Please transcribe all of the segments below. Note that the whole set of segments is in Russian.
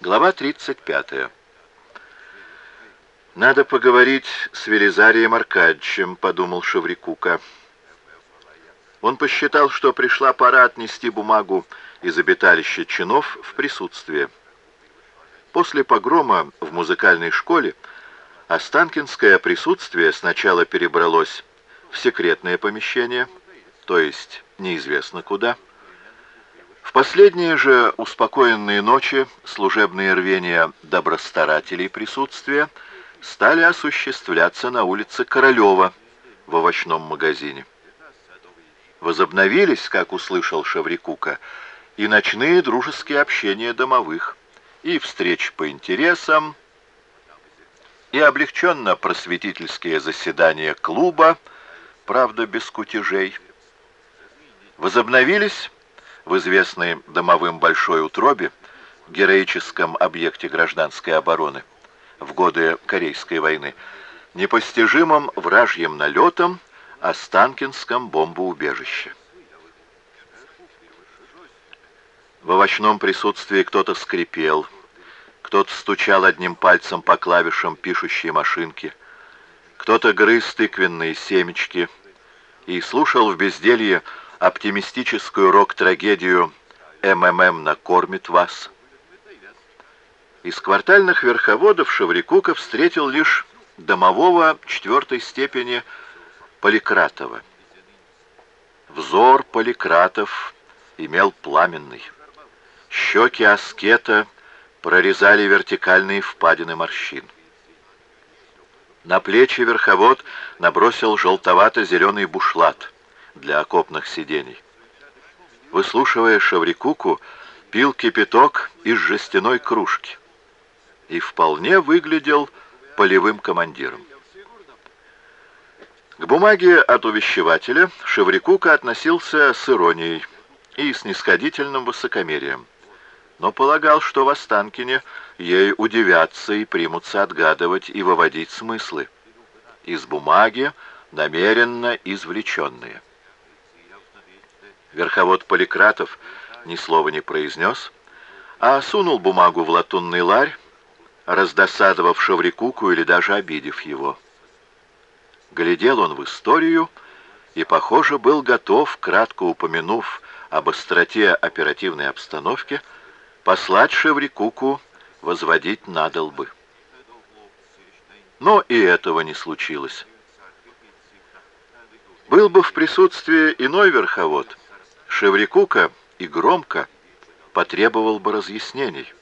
Глава 35. «Надо поговорить с Велизарием Аркадьевичем», — подумал Шеврикука. Он посчитал, что пришла пора отнести бумагу из обиталища чинов в присутствие. После погрома в музыкальной школе Останкинское присутствие сначала перебралось в секретное помещение, то есть неизвестно куда. В последние же успокоенные ночи служебные рвения добростарателей присутствия стали осуществляться на улице Королева в овощном магазине. Возобновились, как услышал Шаврикука, и ночные дружеские общения домовых, и встречи по интересам, и облегченно-просветительские заседания клуба, правда, без кутежей. Возобновились в известной домовым большой утробе, героическом объекте гражданской обороны, в годы Корейской войны, непостижимым вражьим налетом Останкинском бомбоубежище. В овощном присутствии кто-то скрипел, кто-то стучал одним пальцем по клавишам пишущей машинки, кто-то грыз тыквенные семечки и слушал в безделье оптимистическую рок-трагедию «МММ накормит вас». Из квартальных верховодов Шеврикука встретил лишь домового четвертой степени Поликратова. Взор Поликратов имел пламенный. Щеки аскета прорезали вертикальные впадины морщин. На плечи верховод набросил желтовато-зеленый бушлат для окопных сидений. Выслушивая Шаврикуку, пил кипяток из жестяной кружки и вполне выглядел полевым командиром. К бумаге от увещевателя Шеврикука относился с иронией и снисходительным высокомерием, но полагал, что в Останкине ей удивятся и примутся отгадывать и выводить смыслы из бумаги, намеренно извлеченные. Верховод Поликратов ни слова не произнес, а сунул бумагу в латунный ларь, раздосадовав Шеврикуку или даже обидев его. Глядел он в историю и, похоже, был готов, кратко упомянув об остроте оперативной обстановки, послать Шеврикуку возводить надолбы. Но и этого не случилось. Был бы в присутствии иной верховод, Шеврикука и громко потребовал бы разъяснений,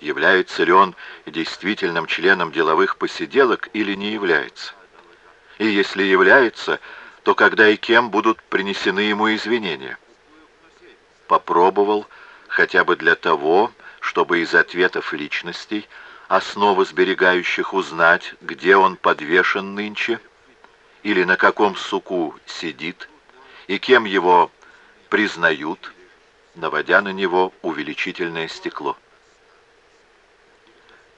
является ли он действительным членом деловых посиделок или не является и если является, то когда и кем будут принесены ему извинения. Попробовал хотя бы для того, чтобы из ответов личностей, основы сберегающих, узнать, где он подвешен нынче, или на каком суку сидит, и кем его признают, наводя на него увеличительное стекло.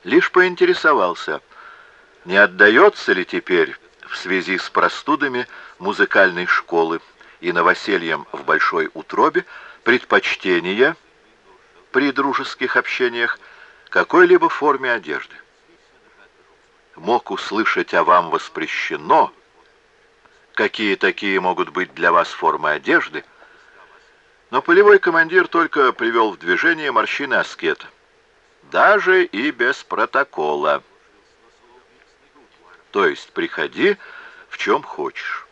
Лишь поинтересовался, не отдается ли теперь в связи с простудами музыкальной школы и новосельем в Большой Утробе предпочтение при дружеских общениях какой-либо форме одежды. Мог услышать о вам воспрещено, какие такие могут быть для вас формы одежды, но полевой командир только привел в движение морщины аскета, даже и без протокола. То есть приходи в чем хочешь.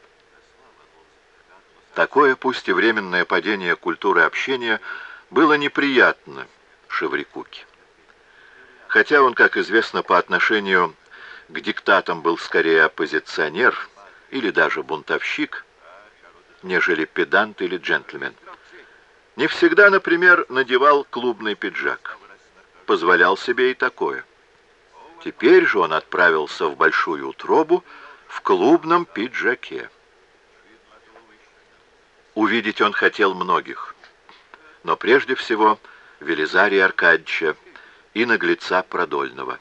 Такое, пусть и временное падение культуры общения, было неприятно Шеврикуке. Хотя он, как известно, по отношению к диктатам был скорее оппозиционер или даже бунтовщик, нежели педант или джентльмен. Не всегда, например, надевал клубный пиджак. Позволял себе и такое. Теперь же он отправился в большую утробу в клубном пиджаке. Увидеть он хотел многих, но прежде всего Велизария Аркадьевича и наглеца Продольного.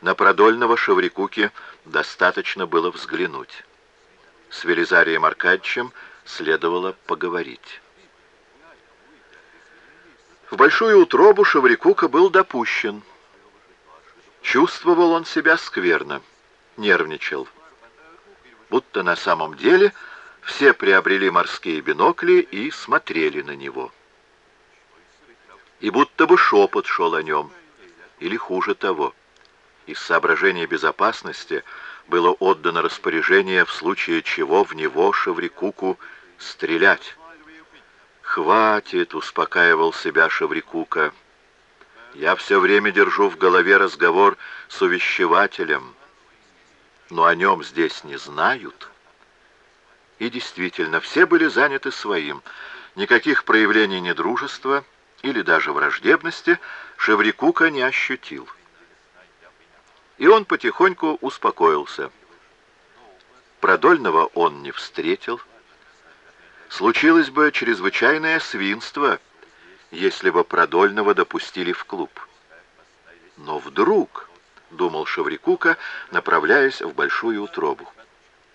На Продольного Шеврикуке достаточно было взглянуть. С Велизарием Аркадьевичем следовало поговорить. В большую утробу Шеврикука был допущен. Чувствовал он себя скверно, нервничал. Будто на самом деле все приобрели морские бинокли и смотрели на него. И будто бы шепот шел о нем, или хуже того. Из соображения безопасности было отдано распоряжение в случае чего в него Шеврикуку стрелять. «Хватит!» — успокаивал себя Шеврикука. «Я все время держу в голове разговор с увещевателем, но о нем здесь не знают». И действительно, все были заняты своим. Никаких проявлений недружества или даже враждебности Шеврикука не ощутил. И он потихоньку успокоился. Продольного он не встретил, случилось бы чрезвычайное свинство, если бы Продольного допустили в клуб. Но вдруг, — думал Шеврикука, направляясь в большую утробу,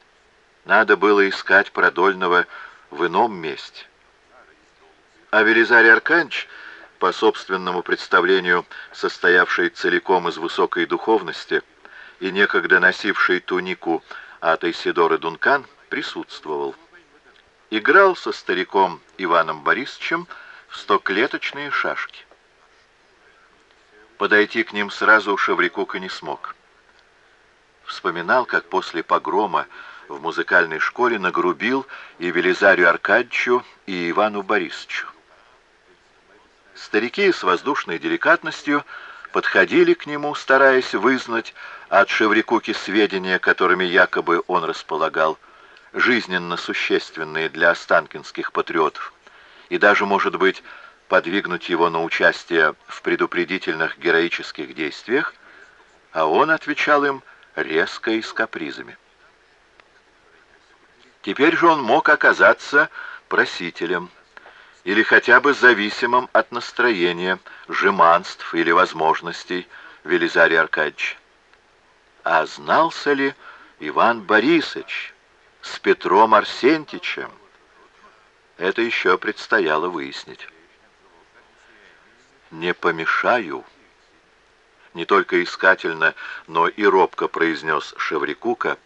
— надо было искать Продольного в ином месте. А Велизарий Арканч, по собственному представлению, состоявший целиком из высокой духовности и некогда носивший тунику от Исидоры Дункан, присутствовал играл со стариком Иваном Борисовичем в стоклеточные шашки. Подойти к ним сразу Шеврикука не смог. Вспоминал, как после погрома в музыкальной школе нагрубил и Велизарию Аркадьевичу, и Ивану Борисовичу. Старики с воздушной деликатностью подходили к нему, стараясь вызнать от Шеврикуки сведения, которыми якобы он располагал, жизненно существенные для останкинских патриотов, и даже, может быть, подвигнуть его на участие в предупредительных героических действиях, а он отвечал им резко и с капризами. Теперь же он мог оказаться просителем или хотя бы зависимым от настроения, жеманств или возможностей Велизария Аркадьевича. А знался ли Иван Борисович, с Петром Арсентичем. Это еще предстояло выяснить. «Не помешаю», — не только искательно, но и робко произнес Шеврикука,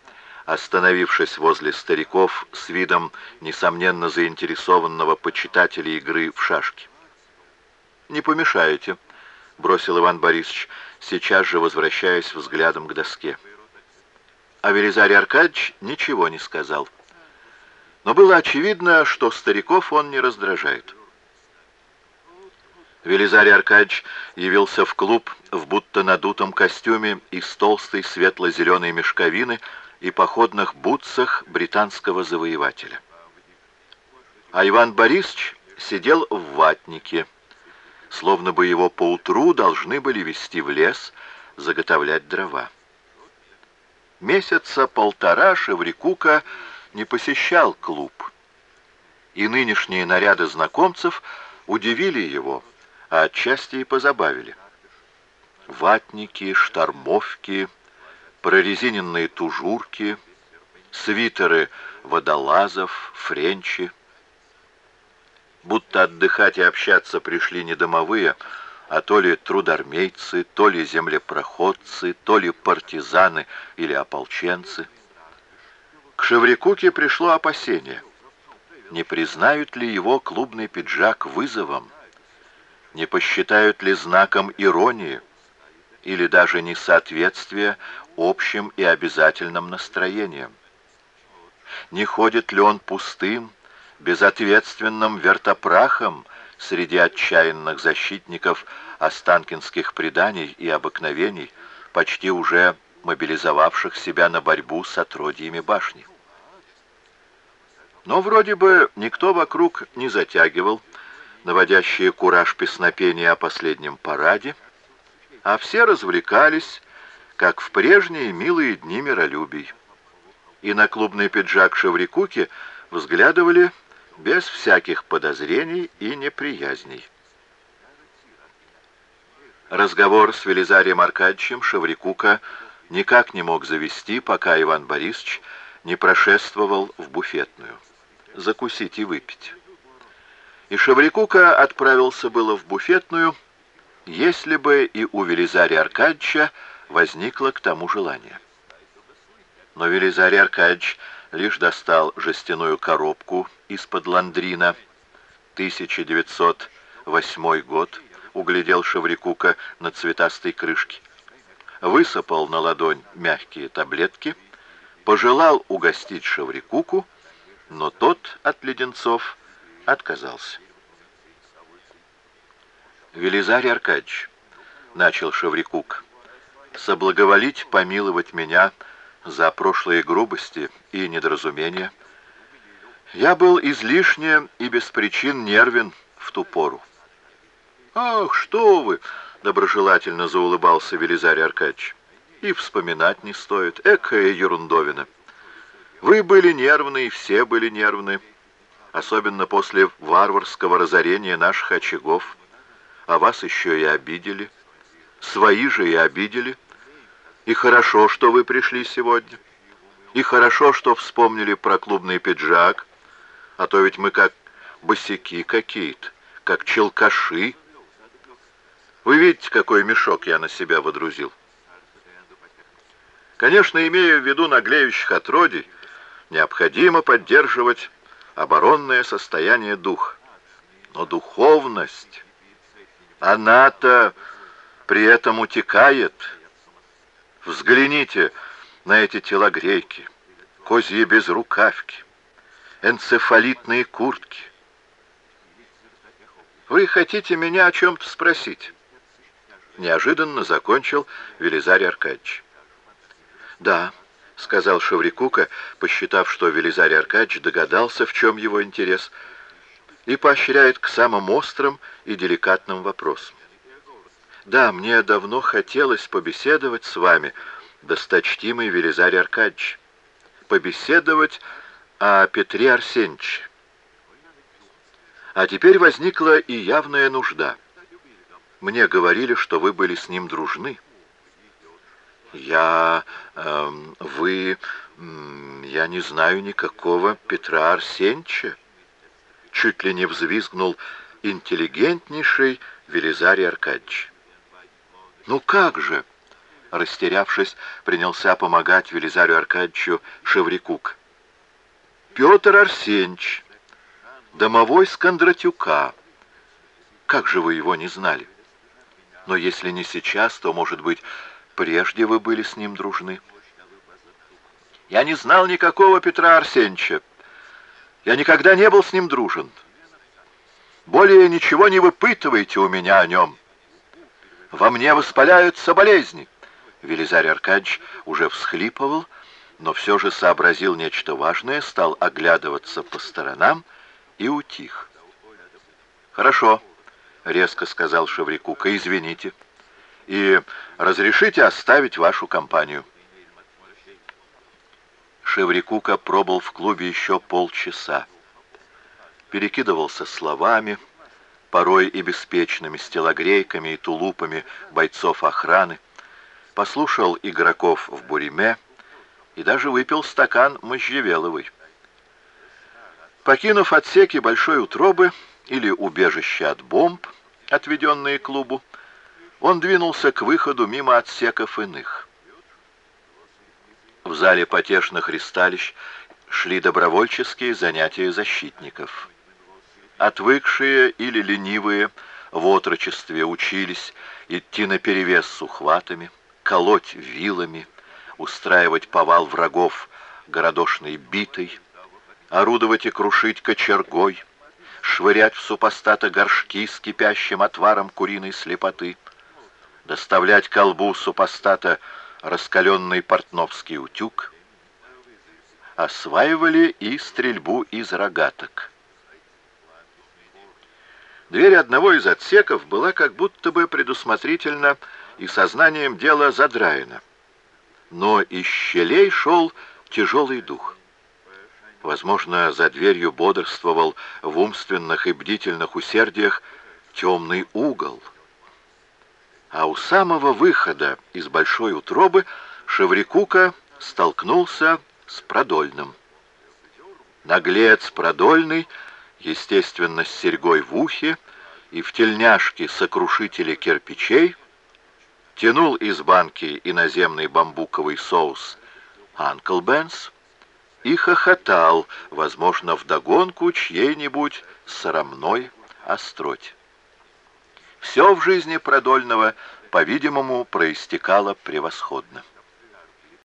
остановившись возле стариков с видом, несомненно, заинтересованного почитателя игры в шашки. «Не помешаете», — бросил Иван Борисович, сейчас же возвращаясь взглядом к доске. А Велизарий Аркадьевич ничего не сказал. Но было очевидно, что стариков он не раздражает. Велизарий Аркадьевич явился в клуб в будто надутом костюме из толстой светло-зеленой мешковины и походных бутсах британского завоевателя. А Иван Борисович сидел в ватнике, словно бы его поутру должны были вести в лес заготовлять дрова. Месяца полтора Шеврикука не посещал клуб. И нынешние наряды знакомцев удивили его, а отчасти и позабавили. Ватники, штормовки, прорезиненные тужурки, свитеры водолазов, френчи. Будто отдыхать и общаться пришли не домовые, а то ли трудармейцы, то ли землепроходцы, то ли партизаны или ополченцы. К Шеврикуке пришло опасение. Не признают ли его клубный пиджак вызовом? Не посчитают ли знаком иронии? Или даже несоответствия общим и обязательным настроениям? Не ходит ли он пустым, безответственным вертопрахом, среди отчаянных защитников останкинских преданий и обыкновений, почти уже мобилизовавших себя на борьбу с отродьями башни. Но вроде бы никто вокруг не затягивал наводящие кураж песнопения о последнем параде, а все развлекались, как в прежние милые дни миролюбий. И на клубный пиджак Шеврикуки взглядывали без всяких подозрений и неприязней. Разговор с Велизарием Аркадьевичем Шеврикука никак не мог завести, пока Иван Борисович не прошествовал в буфетную. Закусить и выпить. И Шаврикука отправился было в буфетную, если бы и у Велизария Аркадьевича возникло к тому желание. Но Велизарий Аркадьевич лишь достал жестяную коробку из-под ландрина. 1908 год, углядел Шеврикука на цветастой крышке. Высыпал на ладонь мягкие таблетки, пожелал угостить Шеврикуку, но тот от леденцов отказался. «Велизарий Аркадьевич», — начал Шеврикук, — «соблаговолить помиловать меня за прошлые грубости и недоразумения. Я был излишне и без причин нервен в ту пору. «Ах, что вы!» — доброжелательно заулыбался Велизарий Аркадьевич. «И вспоминать не стоит. Экая ерундовина. Вы были нервны, и все были нервны, особенно после варварского разорения наших очагов. А вас еще и обидели. Свои же и обидели». И хорошо, что вы пришли сегодня. И хорошо, что вспомнили про клубный пиджак. А то ведь мы как босяки какие-то, как челкаши. Вы видите, какой мешок я на себя водрузил? Конечно, имея в виду наглеющих отродий, необходимо поддерживать оборонное состояние духа. Но духовность, она-то при этом утекает, Взгляните на эти телогрейки, козьи безрукавки, энцефалитные куртки. Вы хотите меня о чем-то спросить? Неожиданно закончил Велизарий Аркадьевич. Да, сказал Шеврикука, посчитав, что Велизарий Аркадьевич догадался, в чем его интерес, и поощряет к самым острым и деликатным вопросам. Да, мне давно хотелось побеседовать с вами, досточтимый Велизарий Аркадьевич. Побеседовать о Петре Арсеньевиче. А теперь возникла и явная нужда. Мне говорили, что вы были с ним дружны. Я... Э, вы... Я не знаю никакого Петра Арсеньевича. Чуть ли не взвизгнул интеллигентнейший Велизарий Аркадьевич. «Ну как же?» Растерявшись, принялся помогать Велизарию Аркадьевичу Шеврикук. «Петр Арсеньевич, домовой с Кондратюка. Как же вы его не знали? Но если не сейчас, то, может быть, прежде вы были с ним дружны?» «Я не знал никакого Петра Арсеньевича. Я никогда не был с ним дружен. Более ничего не выпытывайте у меня о нем». Во мне воспаляются болезни. Велизарий Аркадьевич уже всхлипывал, но все же сообразил нечто важное, стал оглядываться по сторонам и утих. «Хорошо», — резко сказал Шеврикука, — «извините. И разрешите оставить вашу компанию». Шеврикука пробыл в клубе еще полчаса. Перекидывался словами, — порой и беспечными, с и тулупами бойцов охраны, послушал игроков в буриме и даже выпил стакан можжевеловой. Покинув отсеки большой утробы или убежище от бомб, отведенные клубу, он двинулся к выходу мимо отсеков иных. В зале потешных ристалищ шли добровольческие занятия защитников. Отвыкшие или ленивые в отрочестве учились идти наперевес с ухватами, колоть вилами, устраивать повал врагов городошной битой, орудовать и крушить кочергой, швырять в супостата горшки с кипящим отваром куриной слепоты, доставлять колбу супостата раскаленный портновский утюг, осваивали и стрельбу из рогаток. Дверь одного из отсеков была как будто бы предусмотрительно и сознанием дела задраена. Но из щелей шел тяжелый дух. Возможно, за дверью бодрствовал в умственных и бдительных усердиях темный угол. А у самого выхода из большой утробы Шеврикука столкнулся с Продольным. Наглец Продольный естественно, с серьгой в ухе и в тельняшке сокрушителя кирпичей, тянул из банки иноземный бамбуковый соус «Анкл Бенс» и хохотал, возможно, вдогонку чьей-нибудь срамной остроте. Все в жизни Продольного, по-видимому, проистекало превосходно.